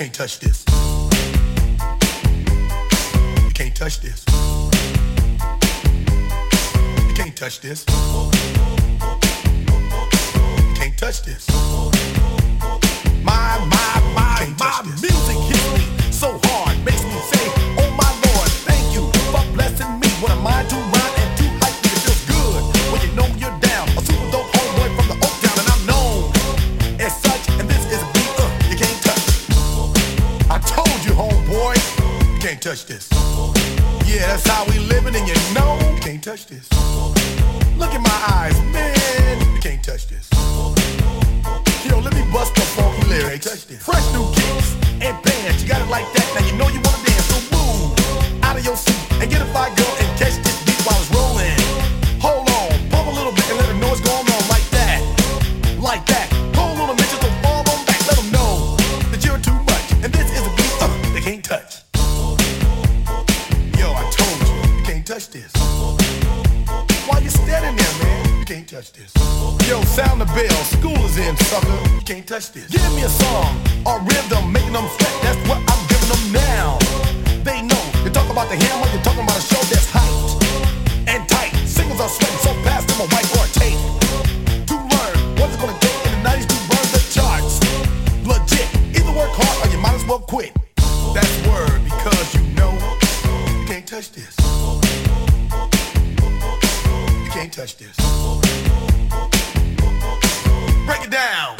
can't touch this. You can't touch this. You can't touch this. You can't touch this. My, my, my, my music can't touch this. yeah, that's how we living, and you know. You can't touch this. Look in my eyes, man. You can't touch this. Yo, let me bust the funky lyrics. touch this. Touch this. Why you standing there, man? You can't touch this. Yo, sound the bell. School is in, sucker. You can't touch this. Give me a song or rhythm, making them sweat. That's what I'm giving them now. They know you talk about the hammer, you're talking about a show that's hyped and tight. Singles are sweating so fast, them a white or You can't touch this. Break it down.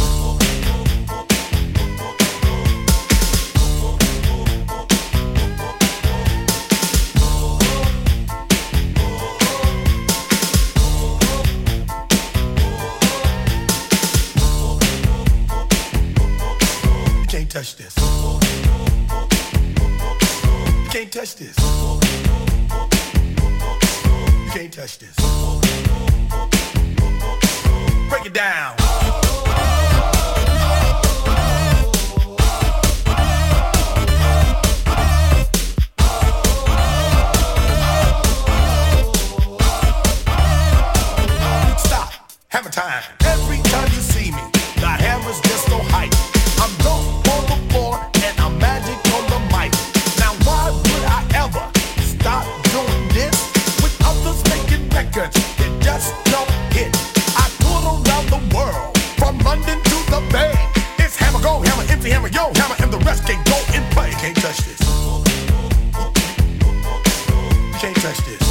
Touch this. You can't touch this. You can't touch this. Break it down. Stop. Hammer. Time records that just don't hit? I tour around the world from London to the Bay. It's hammer go, hammer empty, hammer yo, hammer, and the rest can't go and play. Can't touch this. Can't touch this.